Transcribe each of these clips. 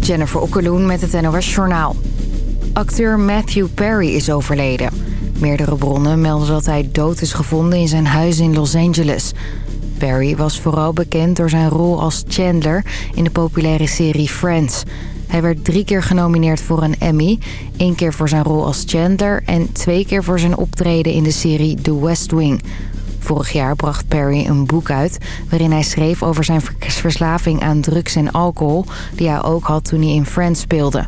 Jennifer Okkeloen met het NOS Journaal. Acteur Matthew Perry is overleden. Meerdere bronnen melden dat hij dood is gevonden in zijn huis in Los Angeles. Perry was vooral bekend door zijn rol als Chandler in de populaire serie Friends. Hij werd drie keer genomineerd voor een Emmy. één keer voor zijn rol als Chandler en twee keer voor zijn optreden in de serie The West Wing... Vorig jaar bracht Perry een boek uit waarin hij schreef over zijn verslaving aan drugs en alcohol... die hij ook had toen hij in Friends speelde.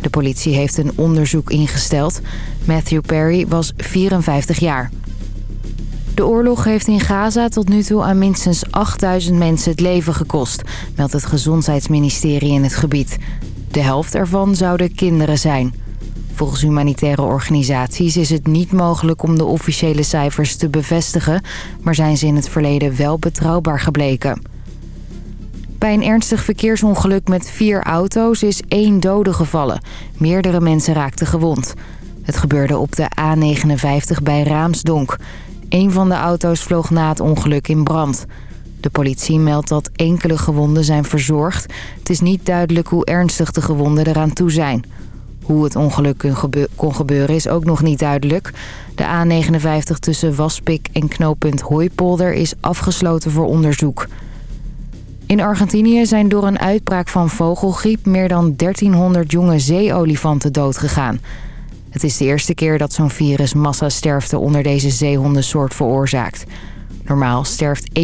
De politie heeft een onderzoek ingesteld. Matthew Perry was 54 jaar. De oorlog heeft in Gaza tot nu toe aan minstens 8000 mensen het leven gekost... meldt het gezondheidsministerie in het gebied. De helft ervan zouden kinderen zijn... Volgens humanitaire organisaties is het niet mogelijk om de officiële cijfers te bevestigen... maar zijn ze in het verleden wel betrouwbaar gebleken. Bij een ernstig verkeersongeluk met vier auto's is één dode gevallen. Meerdere mensen raakten gewond. Het gebeurde op de A59 bij Raamsdonk. Een van de auto's vloog na het ongeluk in brand. De politie meldt dat enkele gewonden zijn verzorgd. Het is niet duidelijk hoe ernstig de gewonden eraan toe zijn... Hoe het ongeluk kon gebeuren is ook nog niet duidelijk. De A59 tussen Waspik en knooppunt Hooipolder is afgesloten voor onderzoek. In Argentinië zijn door een uitbraak van vogelgriep... meer dan 1300 jonge zeeolifanten doodgegaan. Het is de eerste keer dat zo'n virus massasterfte onder deze zeehondensoort veroorzaakt... Normaal sterft 1%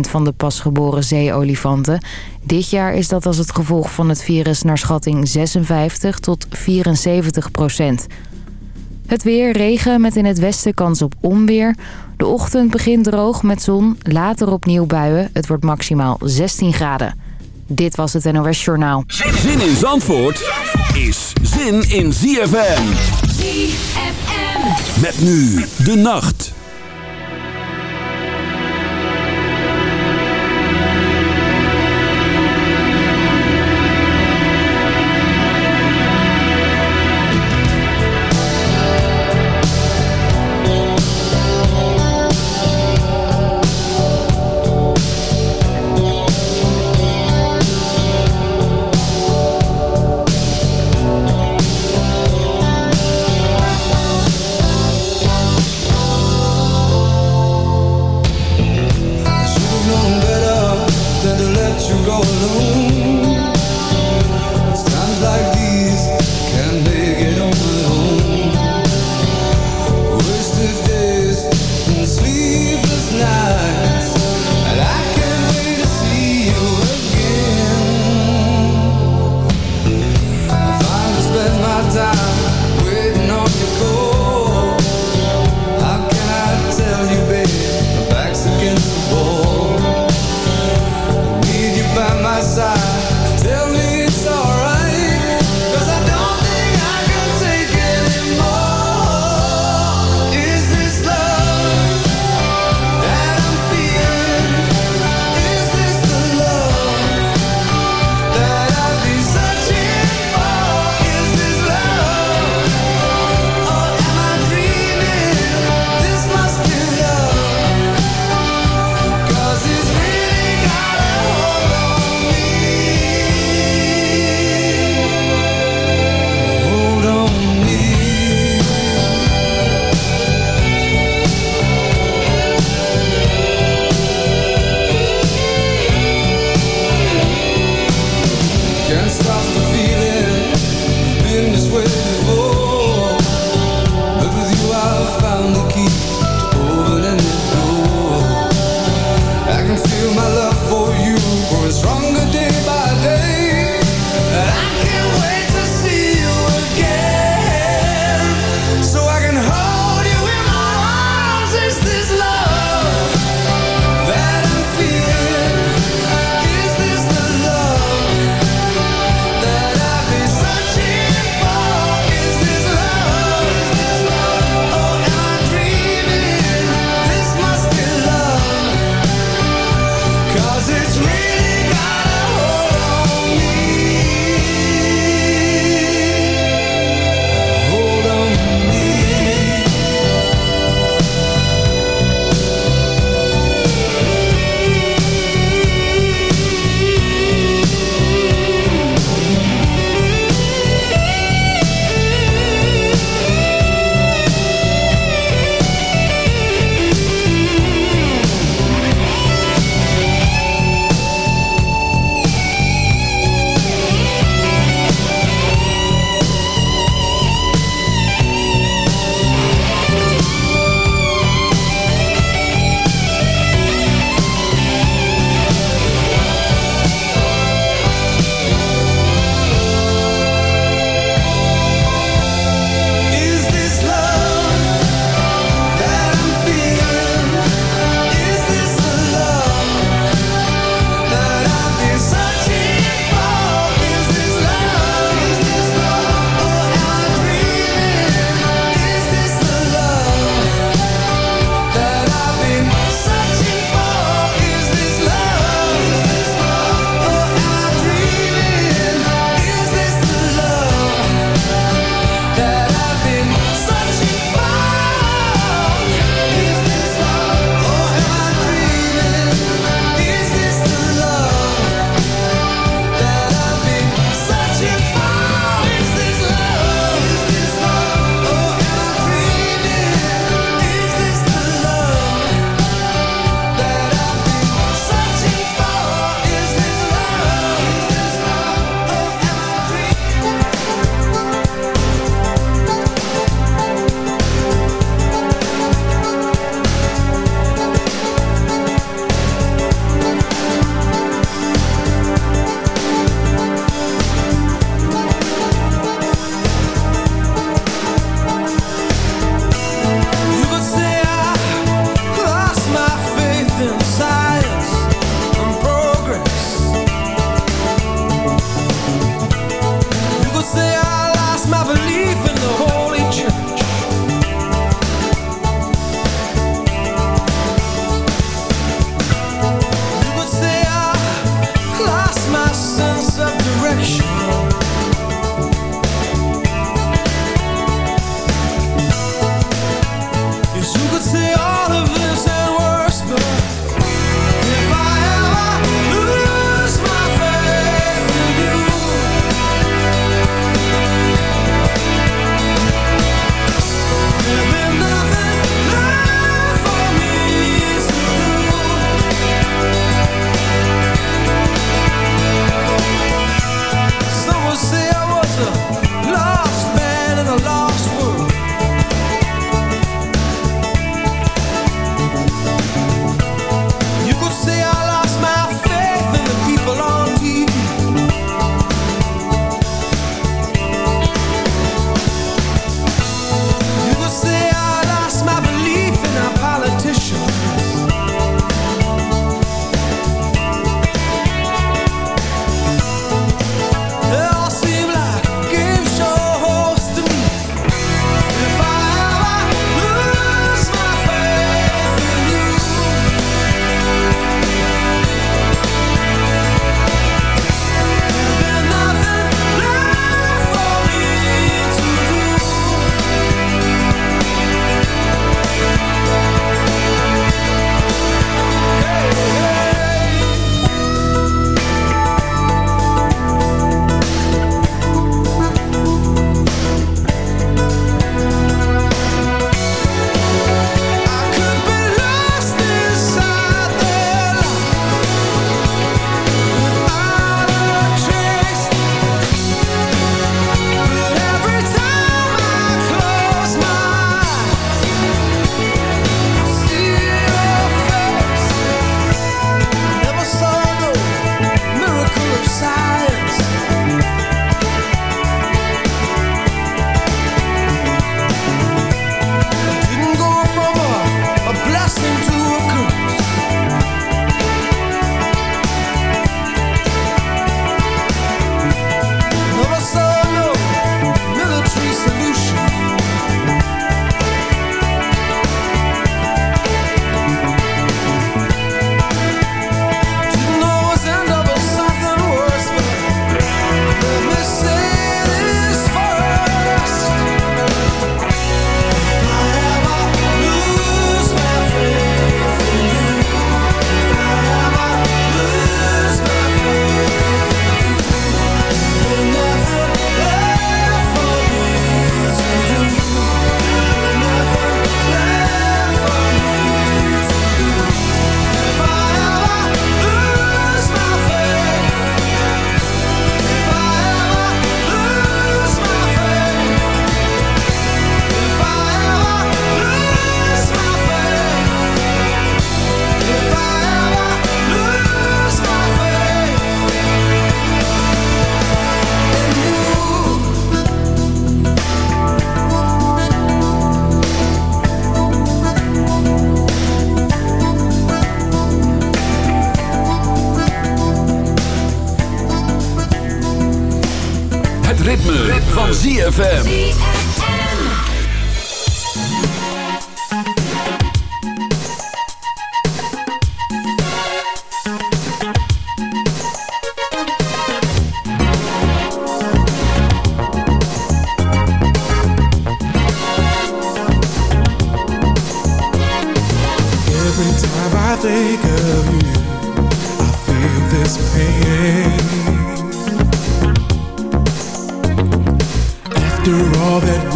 van de pasgeboren zeeolifanten. Dit jaar is dat als het gevolg van het virus naar schatting 56 tot 74% Het weer, regen met in het westen kans op onweer. De ochtend begint droog met zon, later opnieuw buien. Het wordt maximaal 16 graden. Dit was het NOS Journaal. Zin in Zandvoort is zin in ZFM. ZFM. Met nu de nacht.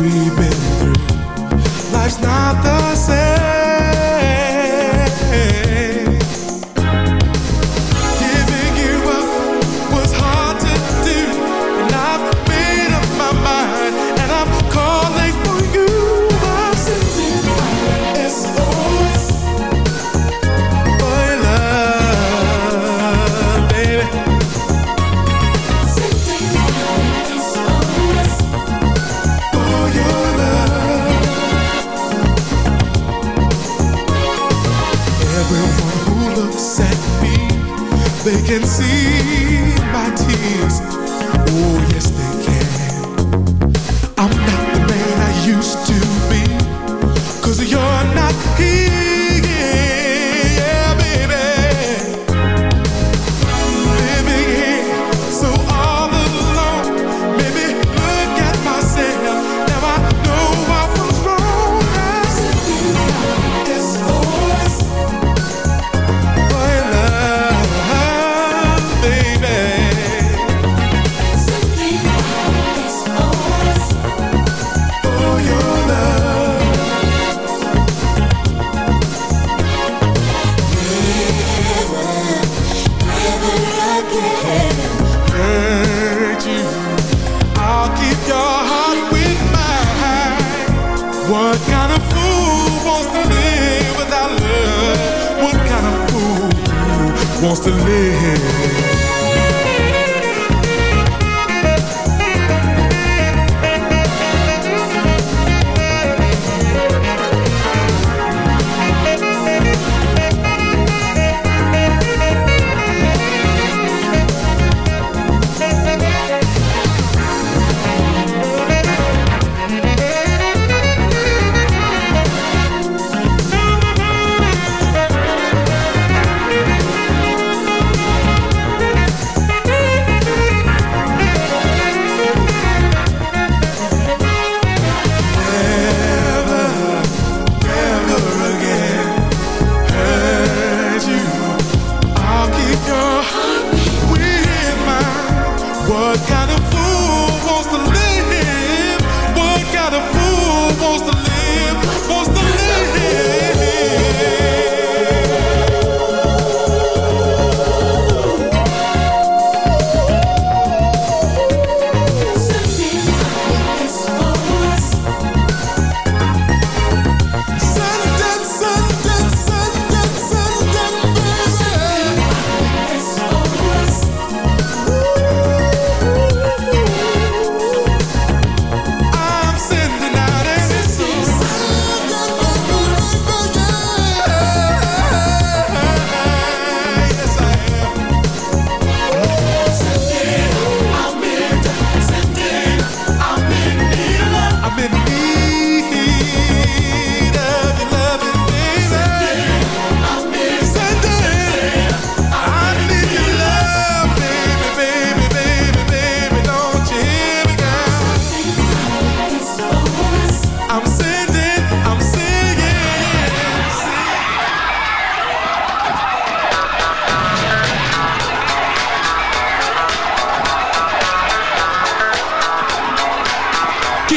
We've been through, life's not the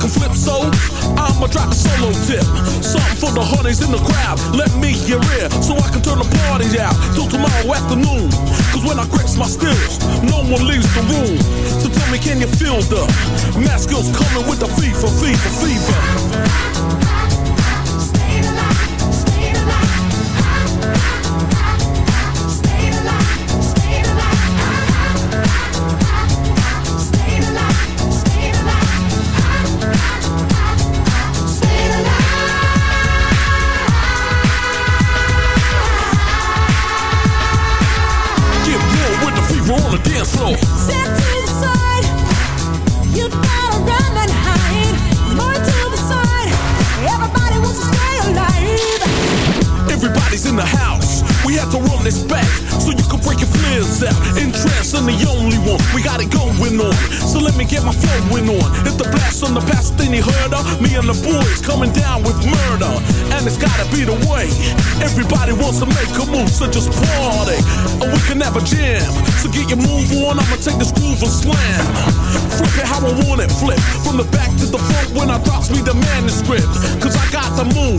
Can flip so. I'ma drop a solo tip. Something for the honeys in the crowd. Let me your ear. So I can turn the party out. Till tomorrow afternoon. Cause when I grips my stills, no one leaves the room. So tell me, can you feel the mask coming with the fever, fever, fever?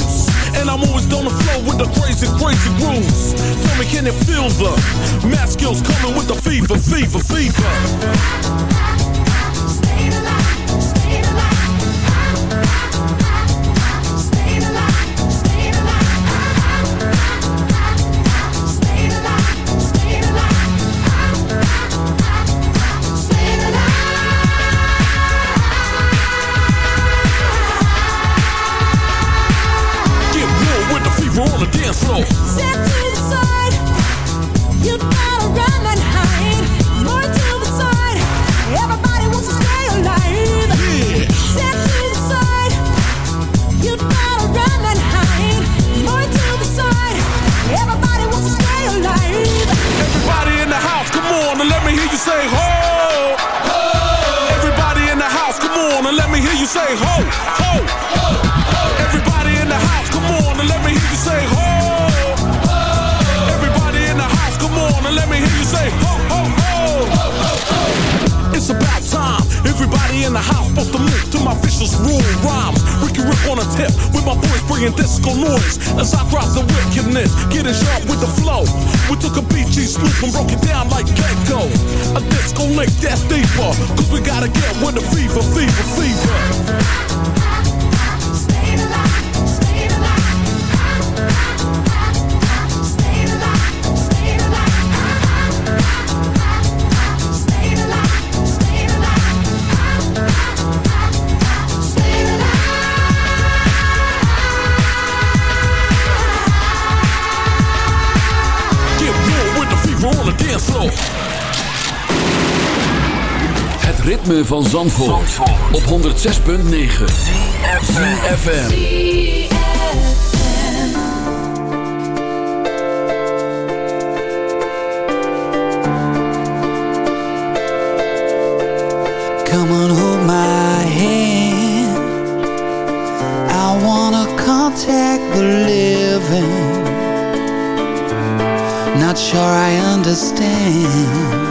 Moves. And I'm always on the flow with the crazy, crazy grooves. Tell me, can it feel the math skills coming with the fever, fever, fever? gotta get one van Zandvoort, op 106.9 CFFM Come on hold my hand. I wanna contact the living. Not sure I understand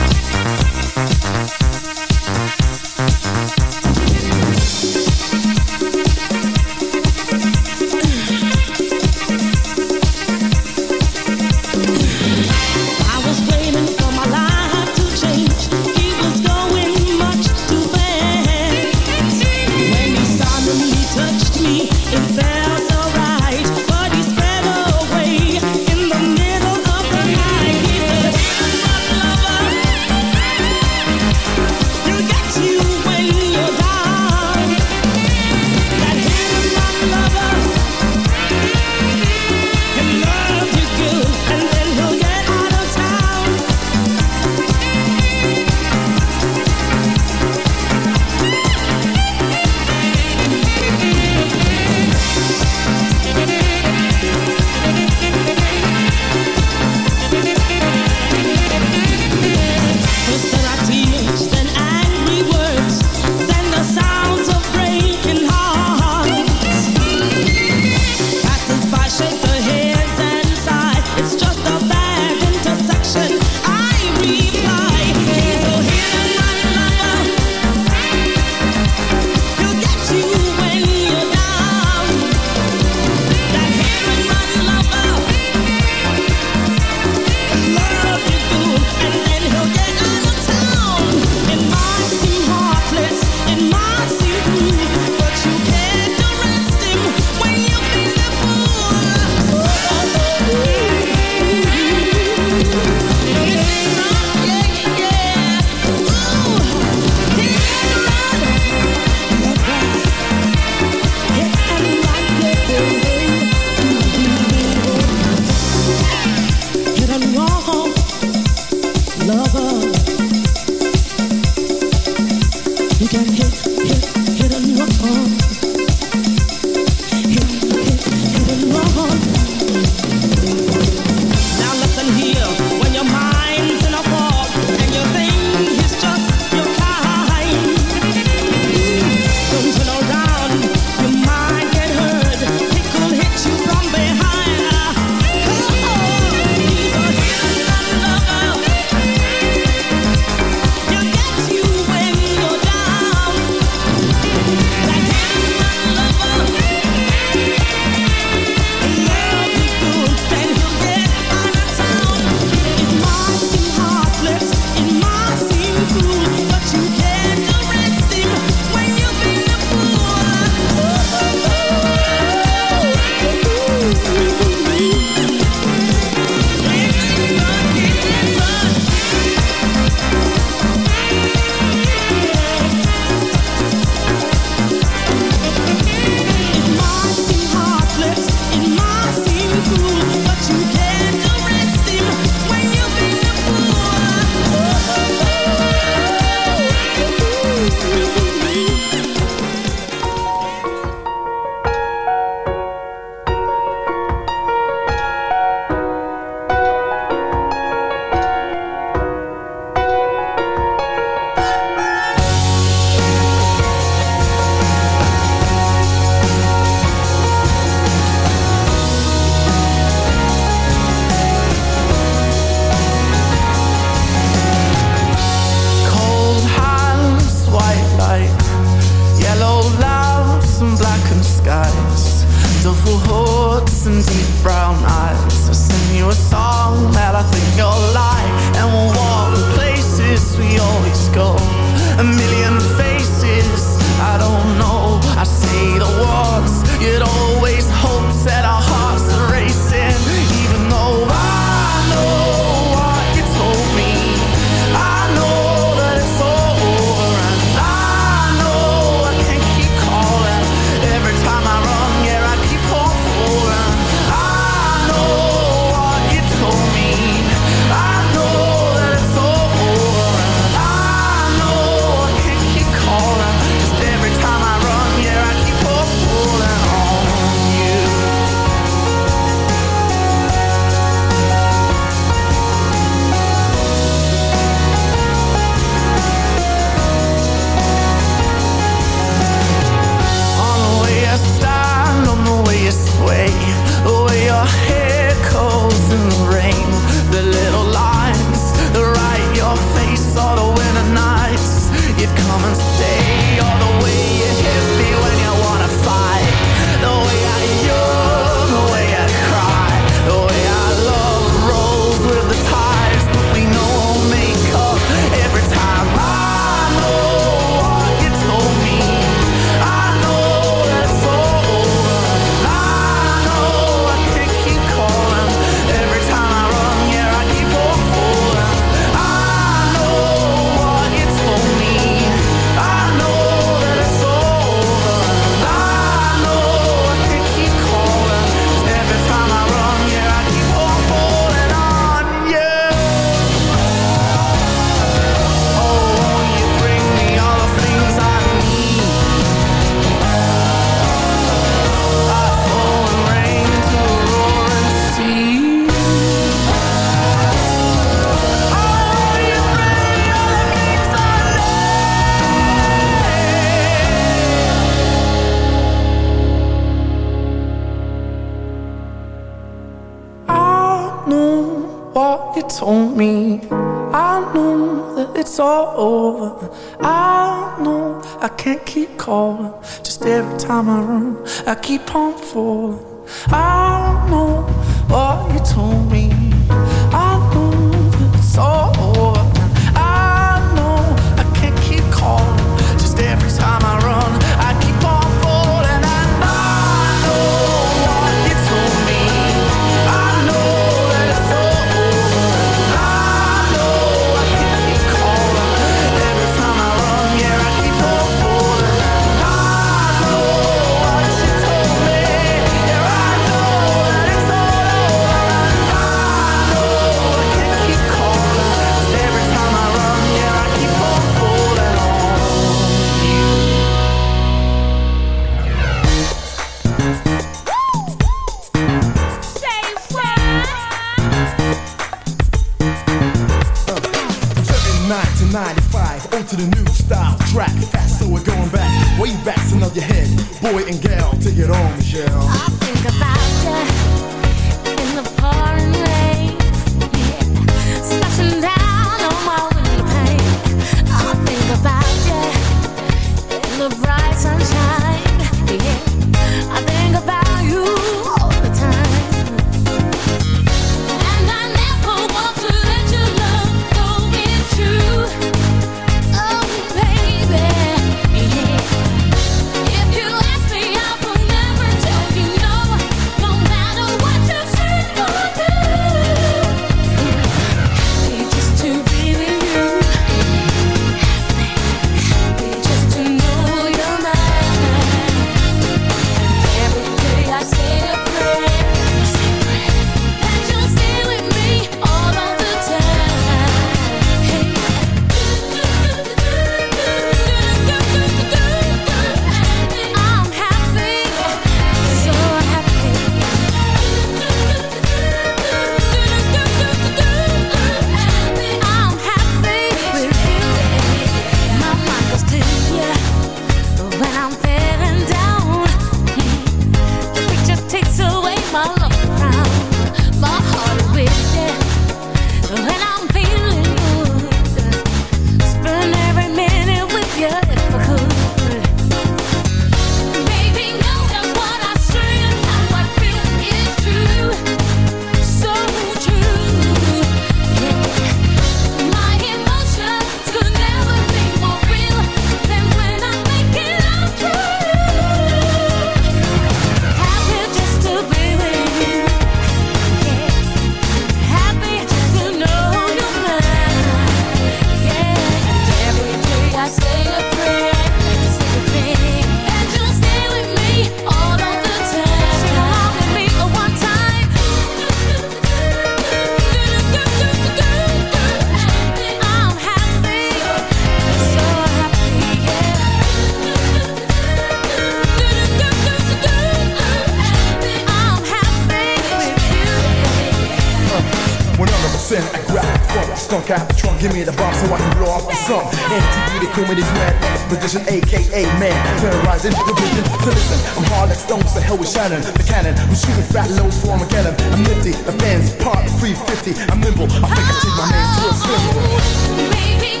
aka man, terrorizing the vision. So listen, I'm hard like stones, the hell with Shannon, the cannon. I'm shooting fat loads for Armageddon. I'm nifty, the fans part 350. I'm nimble, I think I take my name to a symbol.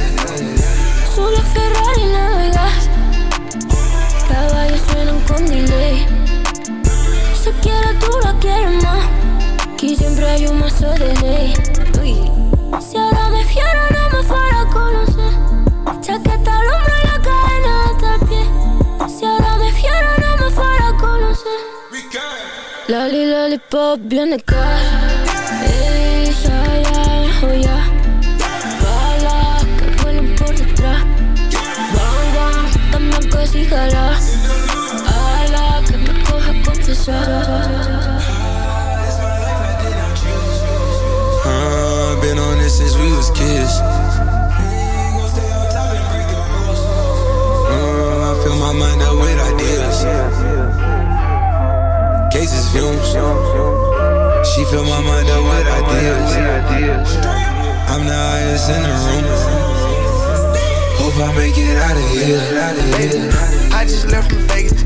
Quieres tú la quieres más siempre hay un mazo de ley. Uy. Si ahora me fiero, no me fuera a conocer. Chaqueta al hombro y la cadena hasta el pie. Si ahora me fiero, no me fuera a conocer. Lali, lollipop, bien de casa. Uh, been on this since we was kids. I fill my mind up with ideas. Cases fumes. She fill my mind up with ideas. I'm the highest in the room. Hope I make it. Out of here. I just left from Vegas,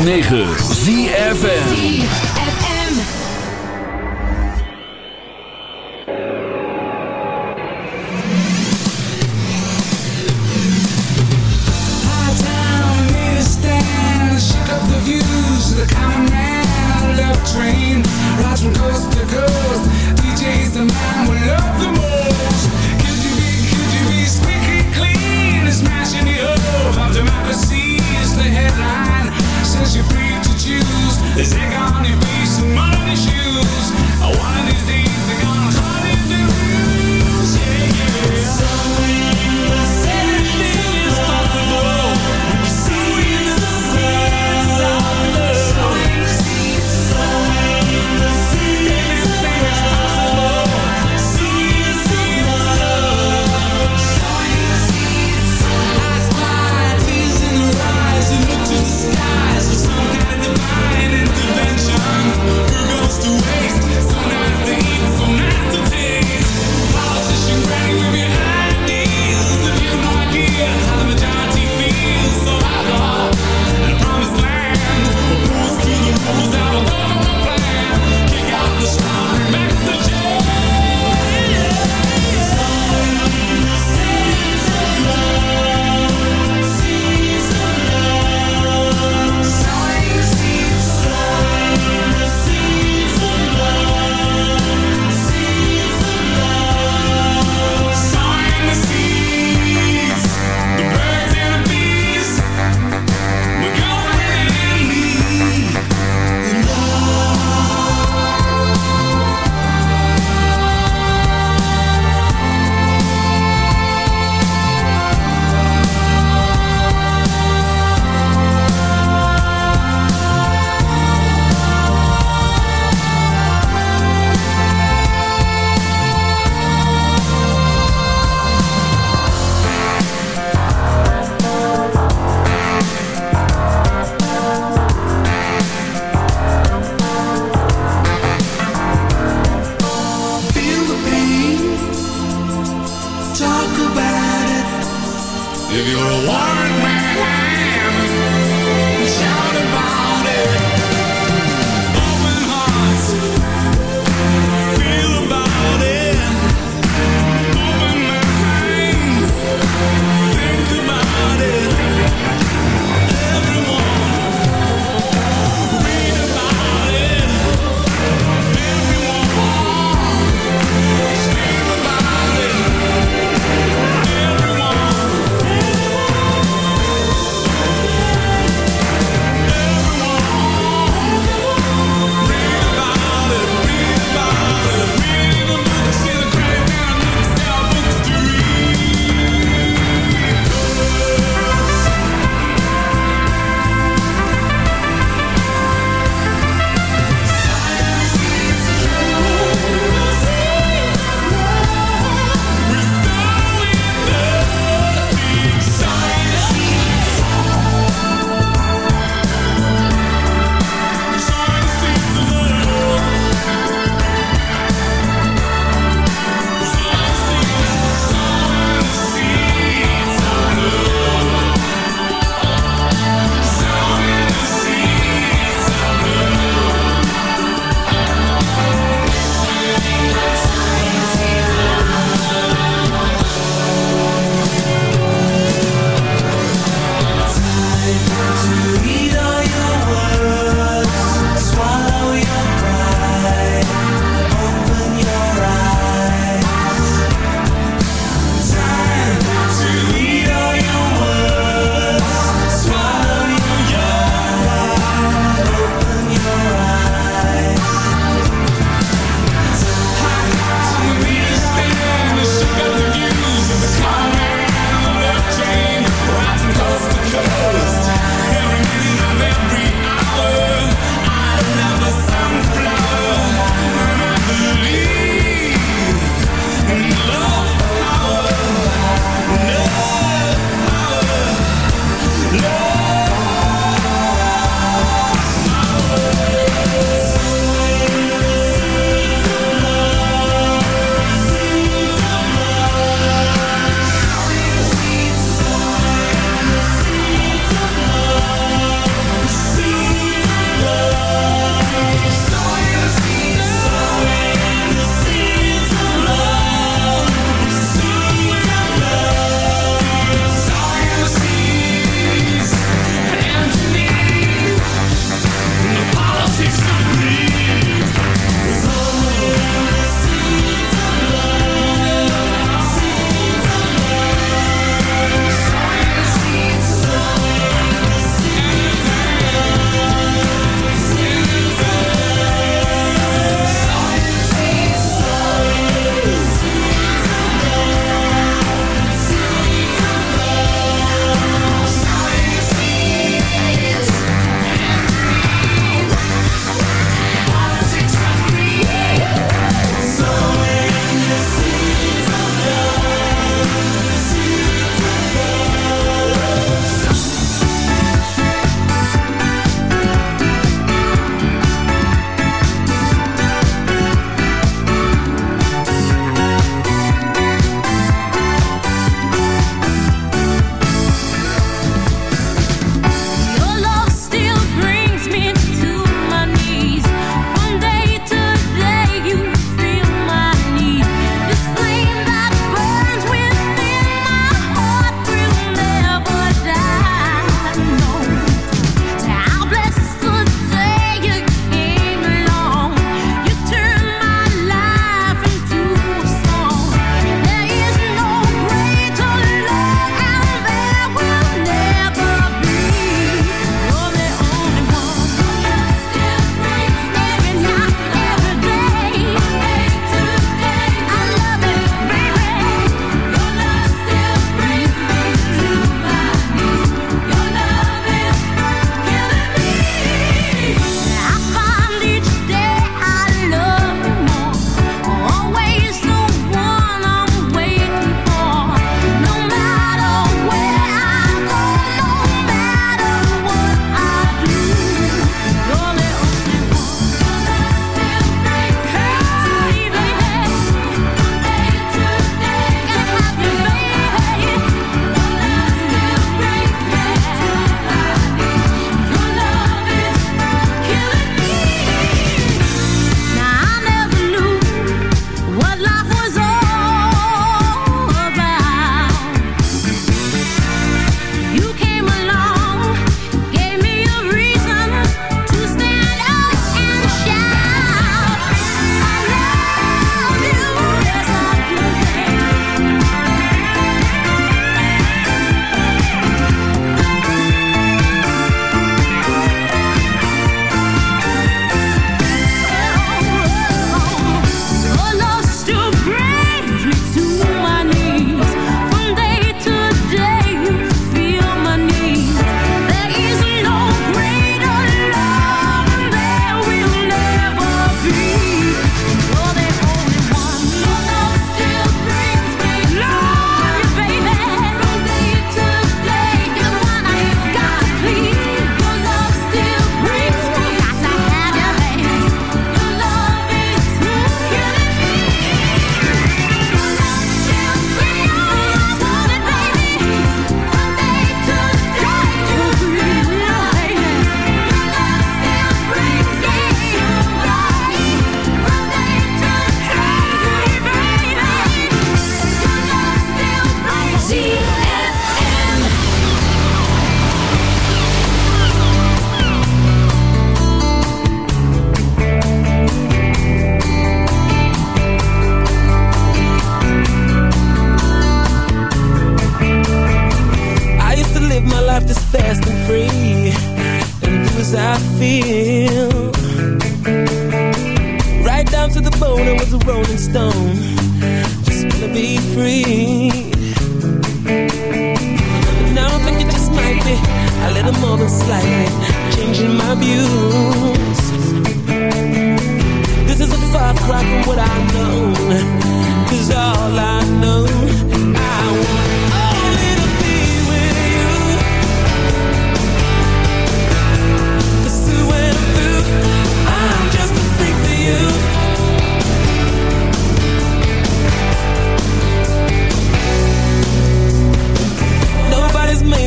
106.9 If you're a warrant man, shout about it.